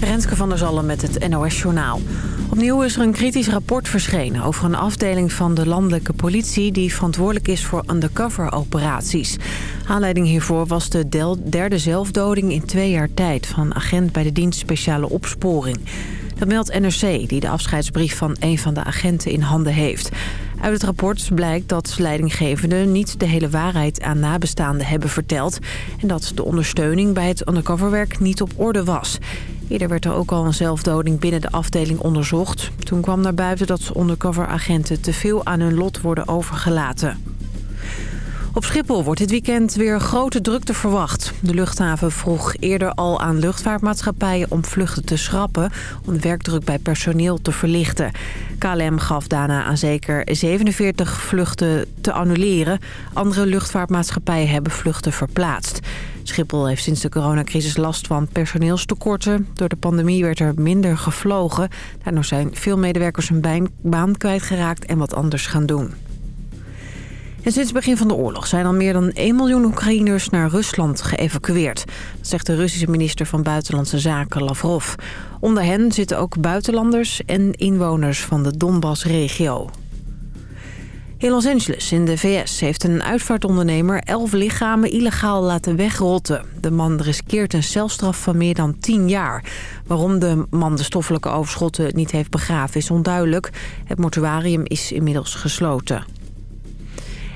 Renske van der Zallen met het NOS Journaal. Opnieuw is er een kritisch rapport verschenen over een afdeling van de landelijke politie... die verantwoordelijk is voor undercover-operaties. Aanleiding hiervoor was de derde zelfdoding in twee jaar tijd... van agent bij de dienst Speciale Opsporing. Dat meldt NRC, die de afscheidsbrief van een van de agenten in handen heeft. Uit het rapport blijkt dat leidinggevenden niet de hele waarheid aan nabestaanden hebben verteld... en dat de ondersteuning bij het undercoverwerk niet op orde was. Eerder werd er ook al een zelfdoding binnen de afdeling onderzocht. Toen kwam naar buiten dat undercoveragenten te veel aan hun lot worden overgelaten. Op Schiphol wordt dit weekend weer grote drukte verwacht. De luchthaven vroeg eerder al aan luchtvaartmaatschappijen om vluchten te schrappen... om de werkdruk bij personeel te verlichten. KLM gaf daarna aan zeker 47 vluchten te annuleren. Andere luchtvaartmaatschappijen hebben vluchten verplaatst. Schiphol heeft sinds de coronacrisis last van personeelstekorten. Door de pandemie werd er minder gevlogen. Daardoor zijn veel medewerkers hun baan kwijtgeraakt en wat anders gaan doen. Sinds het begin van de oorlog zijn al meer dan 1 miljoen Oekraïners naar Rusland geëvacueerd. Dat zegt de Russische minister van Buitenlandse Zaken Lavrov. Onder hen zitten ook buitenlanders en inwoners van de Donbass-regio. In Los Angeles in de VS heeft een uitvaartondernemer elf lichamen illegaal laten wegrotten. De man riskeert een celstraf van meer dan 10 jaar. Waarom de man de stoffelijke overschotten niet heeft begraven is onduidelijk. Het mortuarium is inmiddels gesloten.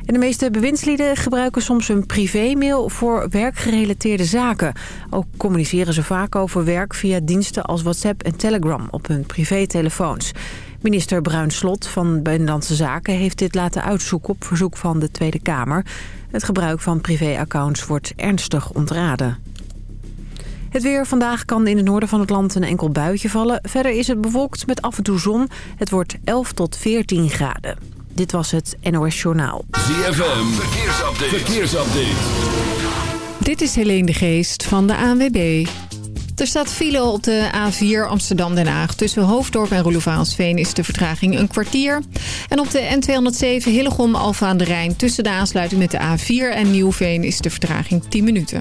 De meeste bewindslieden gebruiken soms een privémail voor werkgerelateerde zaken. Ook communiceren ze vaak over werk via diensten als WhatsApp en Telegram op hun privételefoons. Minister Bruin Slot van Binnenlandse Zaken heeft dit laten uitzoeken op verzoek van de Tweede Kamer. Het gebruik van privéaccounts wordt ernstig ontraden. Het weer vandaag kan in het noorden van het land een enkel buitje vallen. Verder is het bewolkt met af en toe zon. Het wordt 11 tot 14 graden. Dit was het NOS Journaal. ZFM, verkeersupdate. verkeersupdate. Dit is Helene de Geest van de ANWB. Er staat file op de A4 Amsterdam-Den Haag. Tussen Hoofddorp en Roelofaansveen is de vertraging een kwartier. En op de N207 Hillegom-Alfa aan de Rijn... tussen de aansluiting met de A4 en Nieuwveen is de vertraging 10 minuten.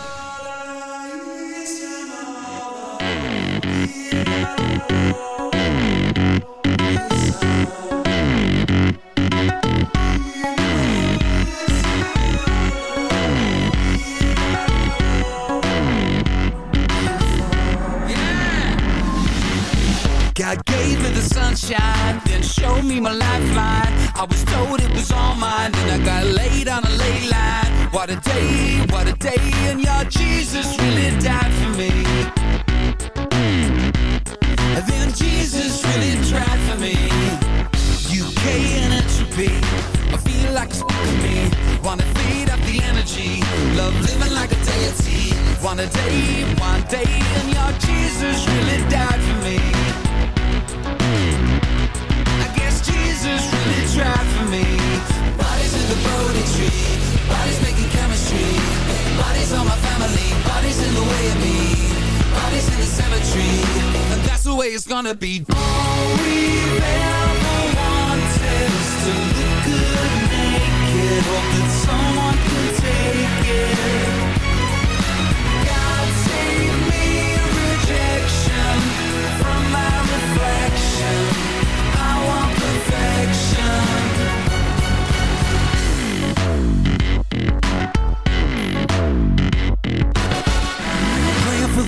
The sunshine, then showed me my lifeline. I was told it was all mine, then I got laid on a ley line. What a day, what a day, and your Jesus really died for me. And then Jesus really tried for me. UK and entropy, I feel like it's me. Wanna feed up the energy, love living like a deity. One a day, one day, and your Jesus really died for me. Jesus really tried for me. Bodies in the Bodhi tree, bodies making chemistry. Bodies on my family, bodies in the way of me. Bodies in the cemetery, and that's the way it's gonna be. All we've ever wanted is to look good naked.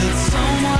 that someone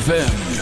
ZFM.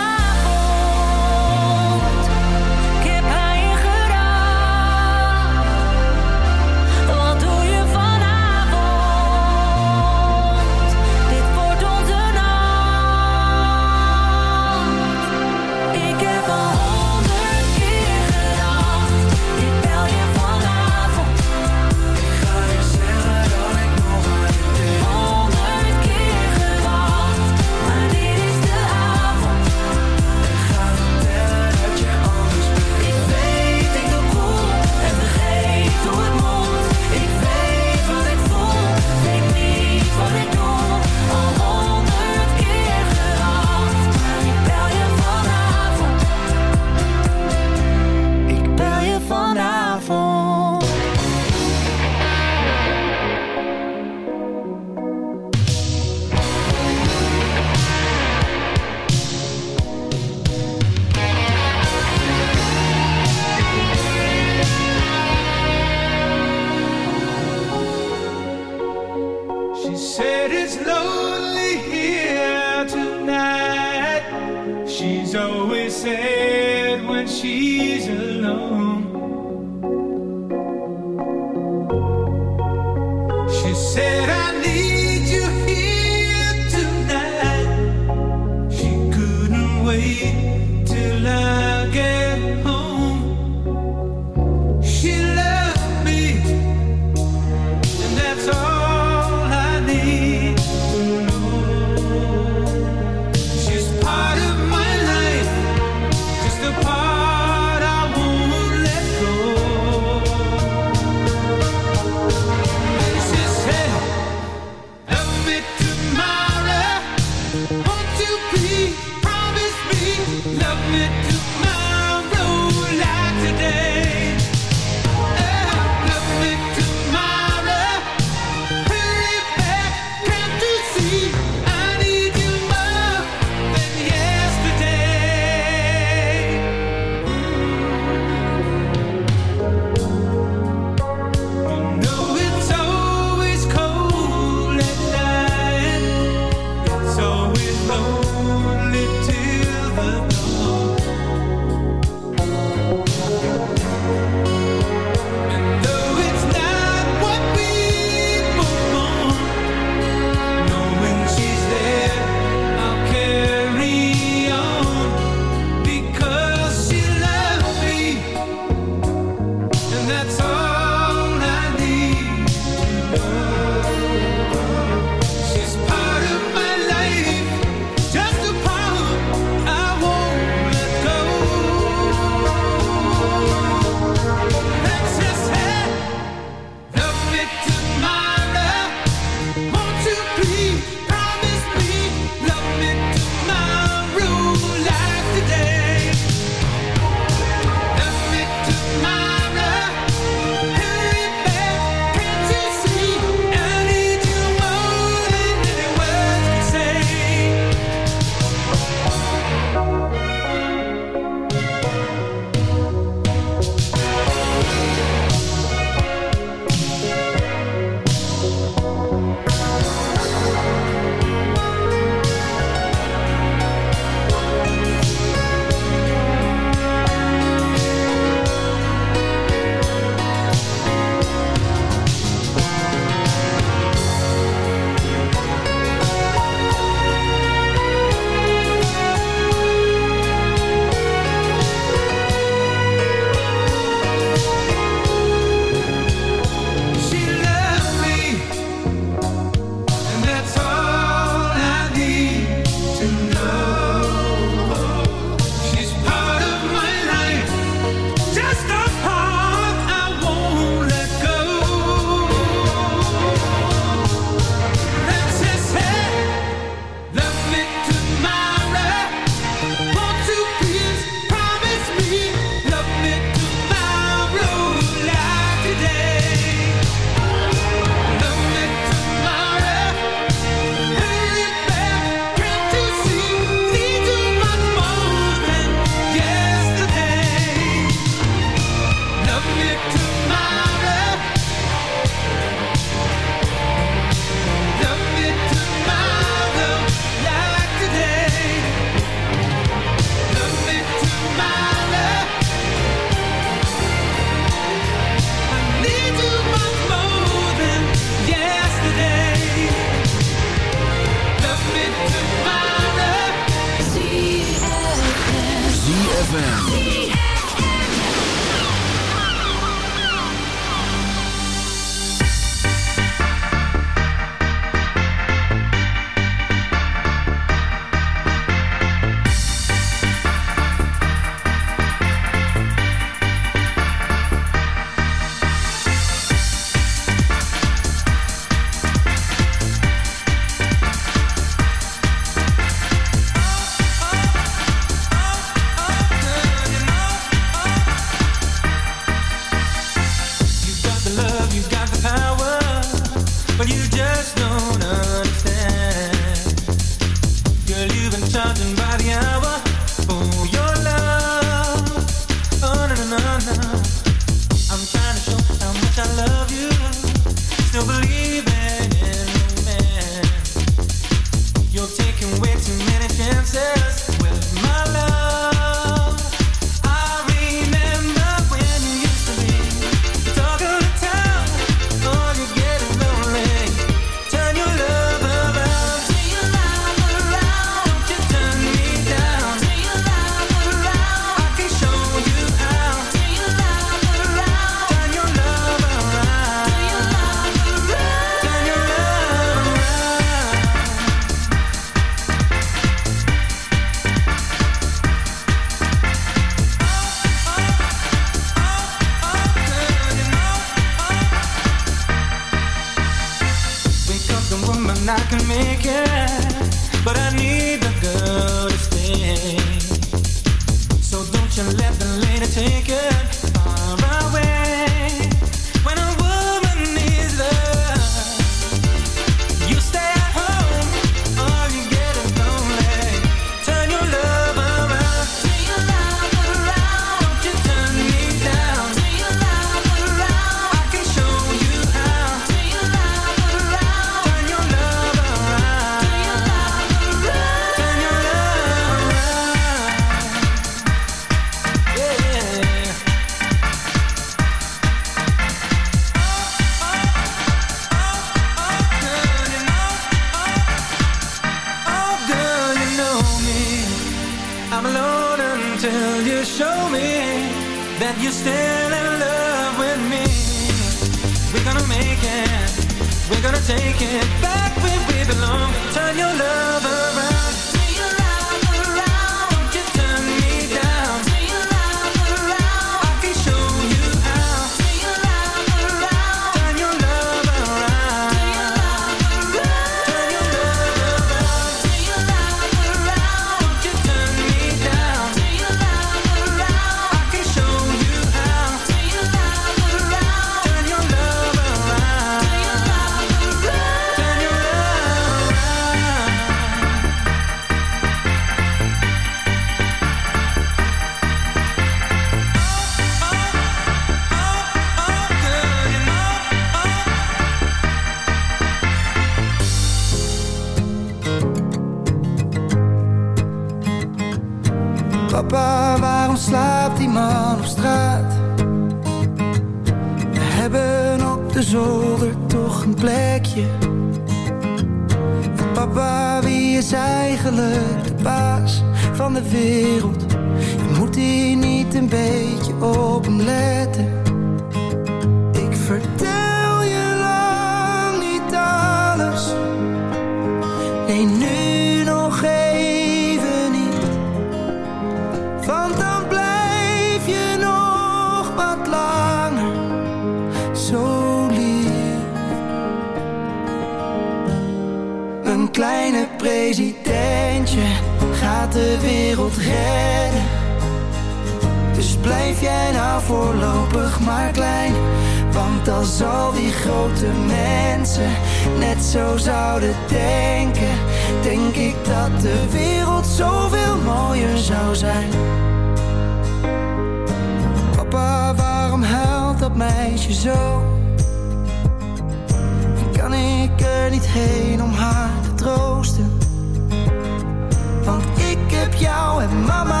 and mama.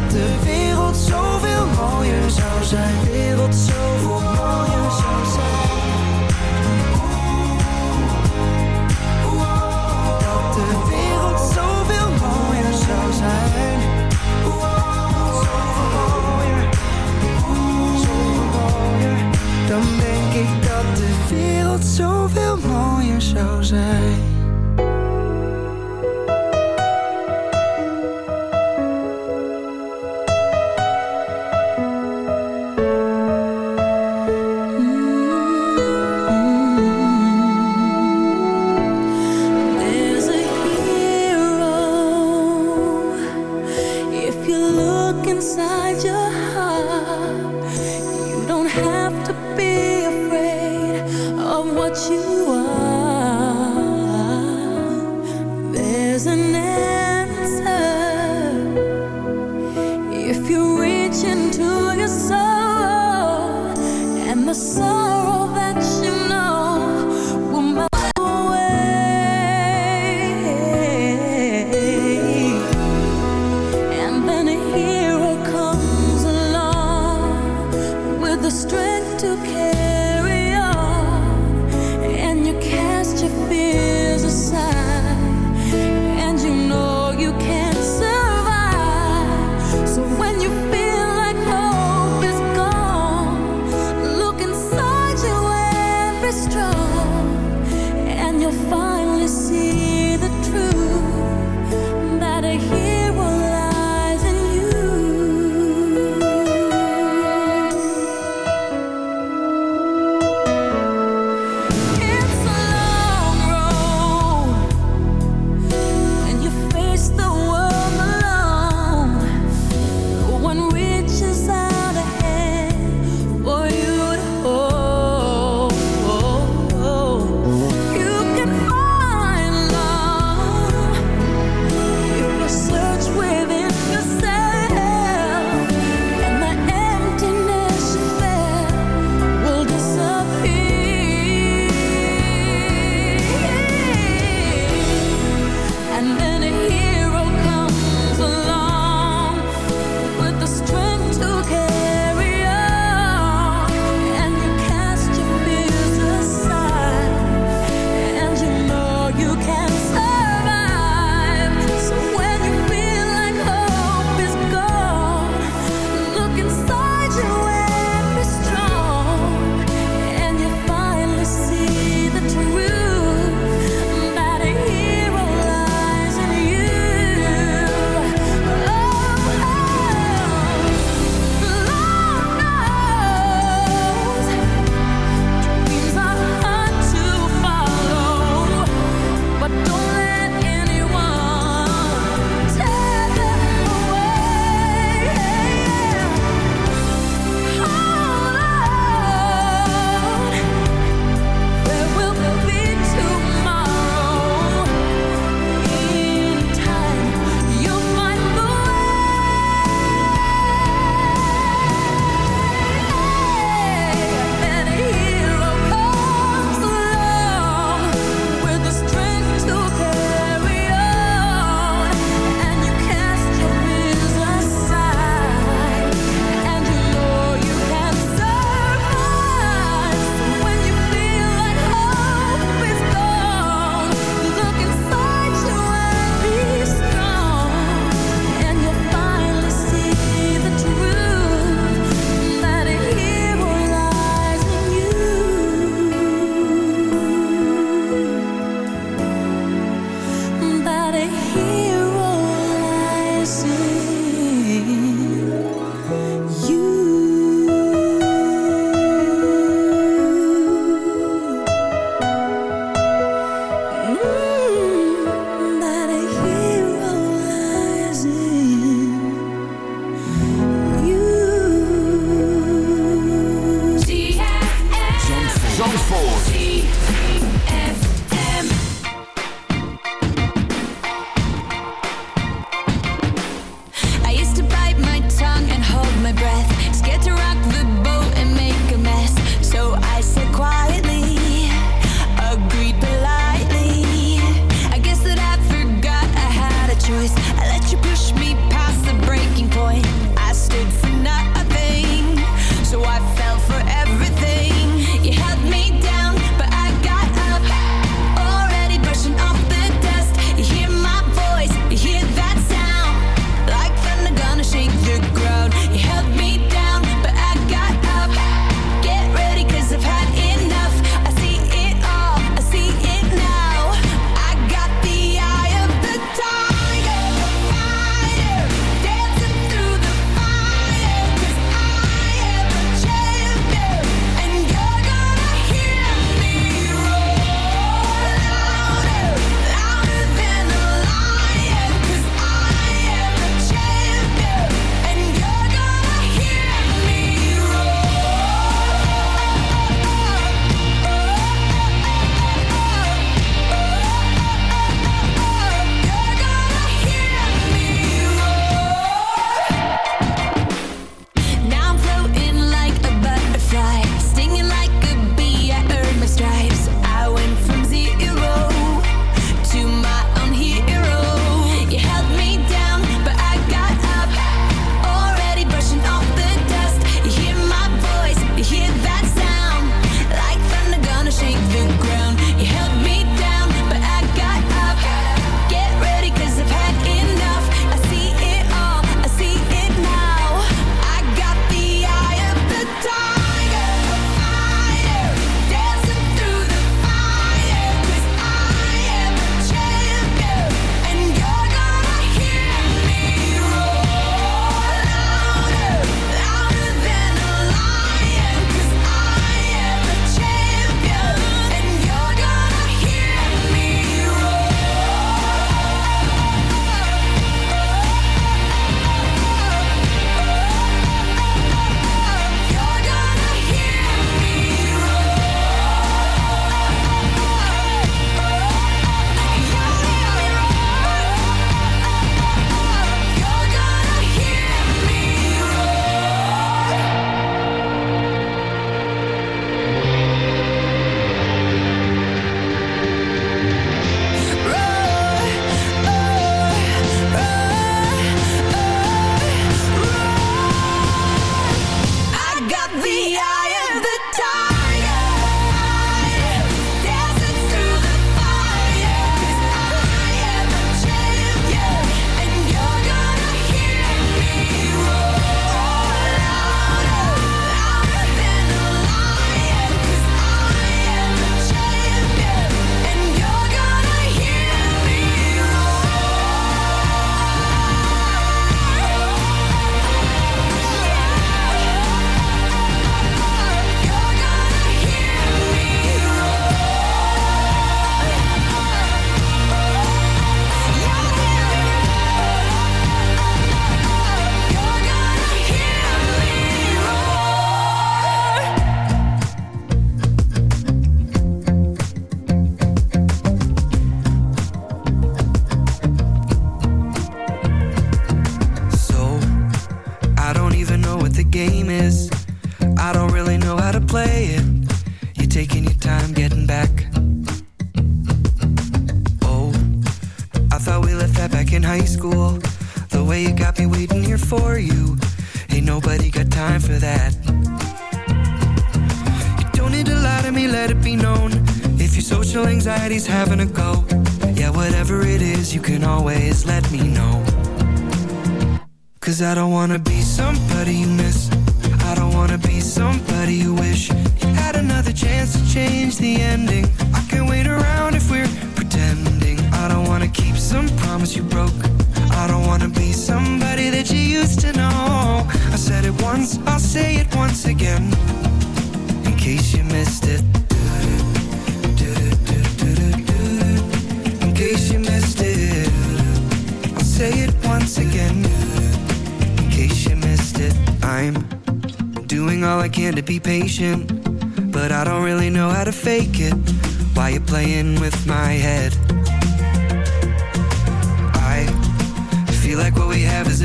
dat de wereld zoveel mooier zou zijn. De wereld zoveel mooier zou zijn. Dat de wereld zoveel mooier zou zijn. Zoveel mooier. Dan denk ik dat de wereld zoveel mooier zou zijn.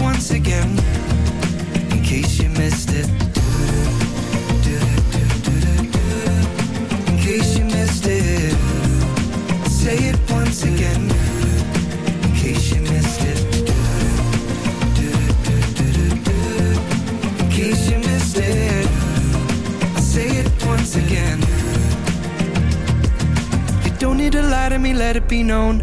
once again. In case you missed it. In case you missed it. Say it once again. In case you missed it. In case you missed it. Say it once again. You don't need to lie to me, let it be known.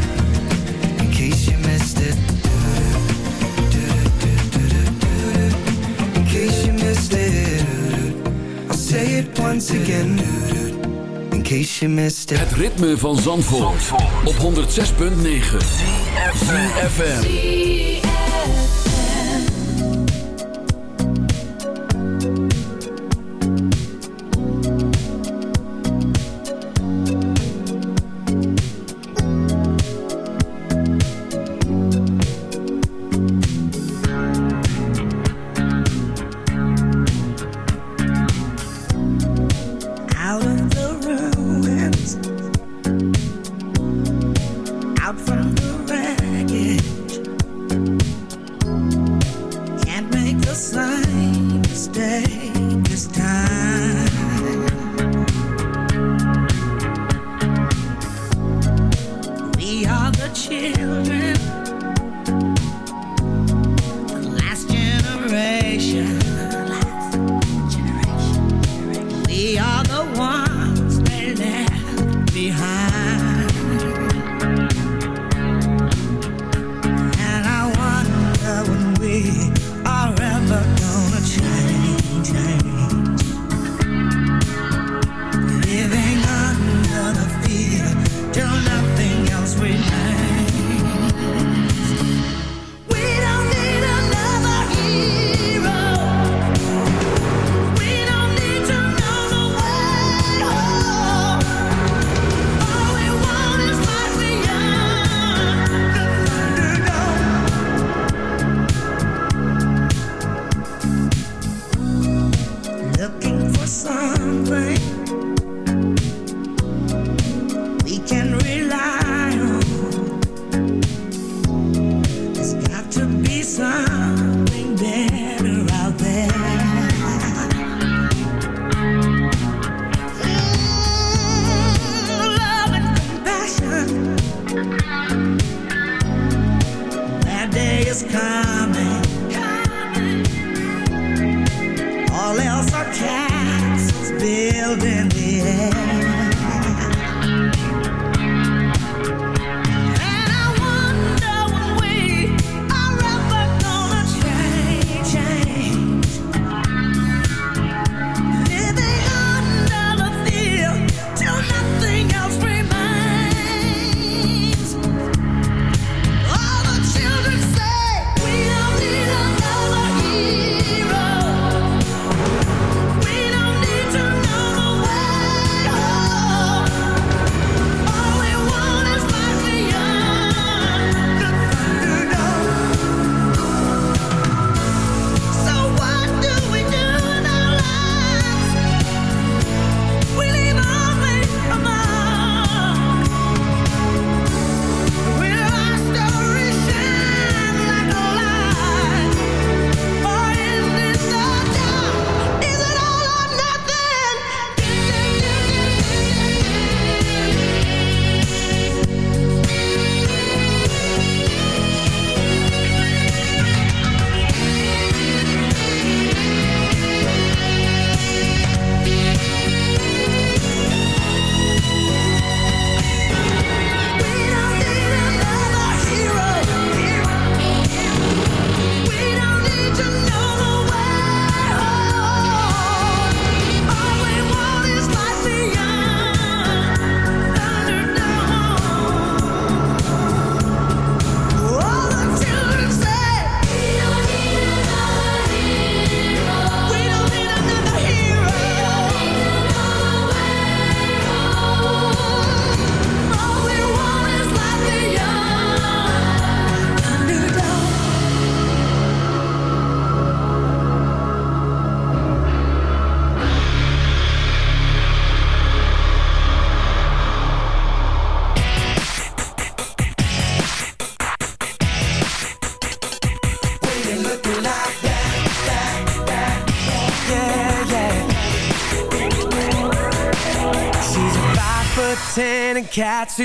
It once again. In case you missed it. Het ritme van Zandvoort, op 106.9 FM. is coming.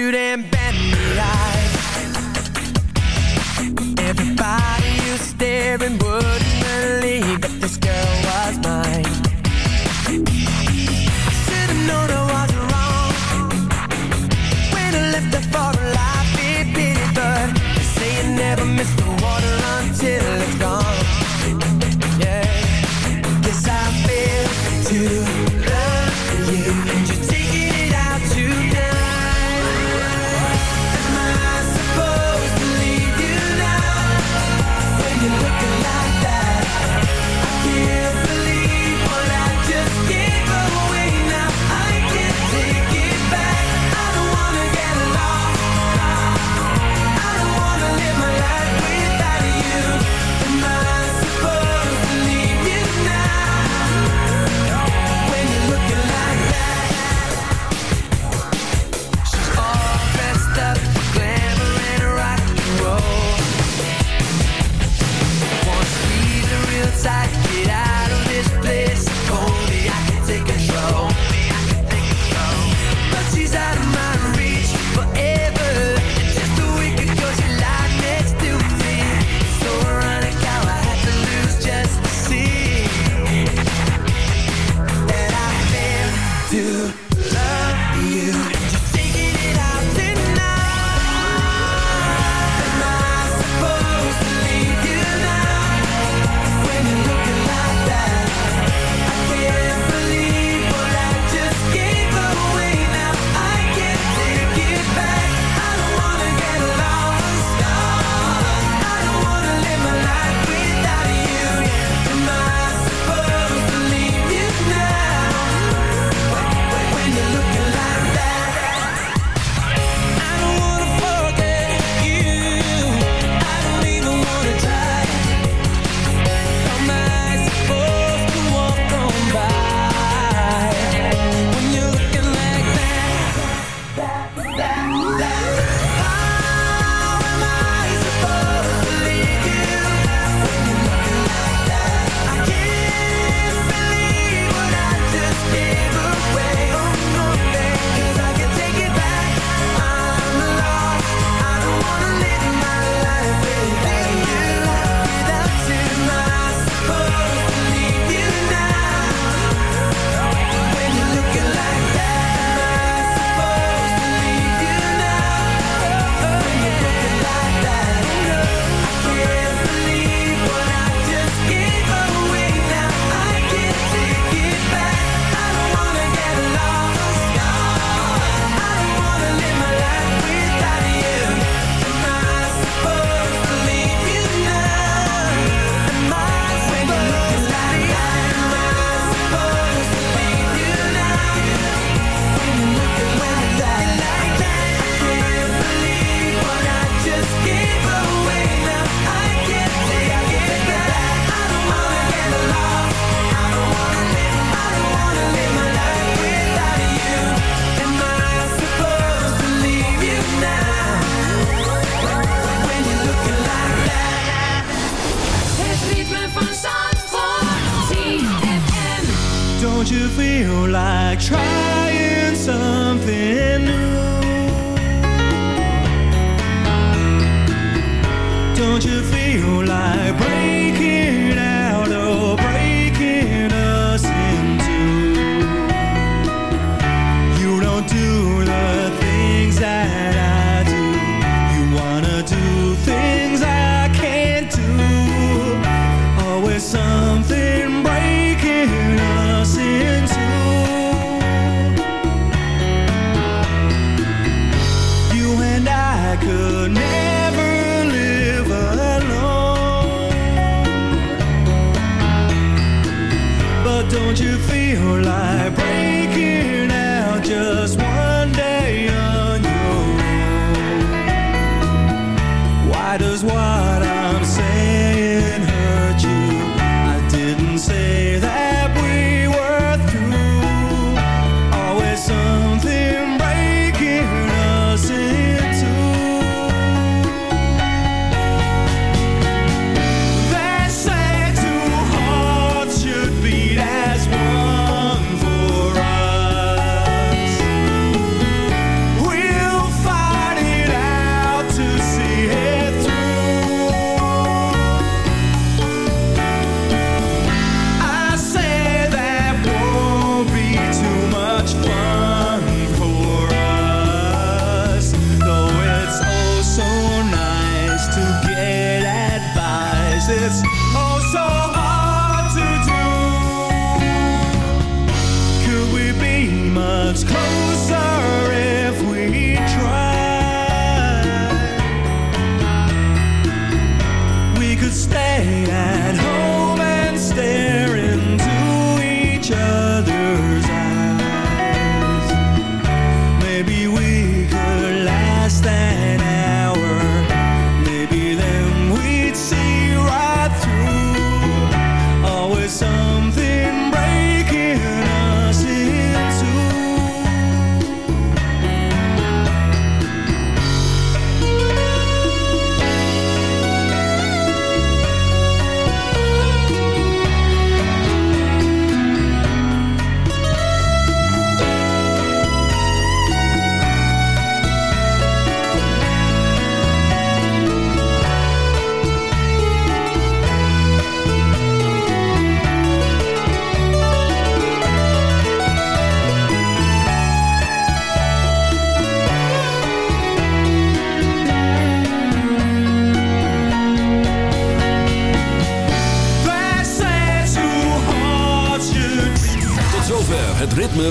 today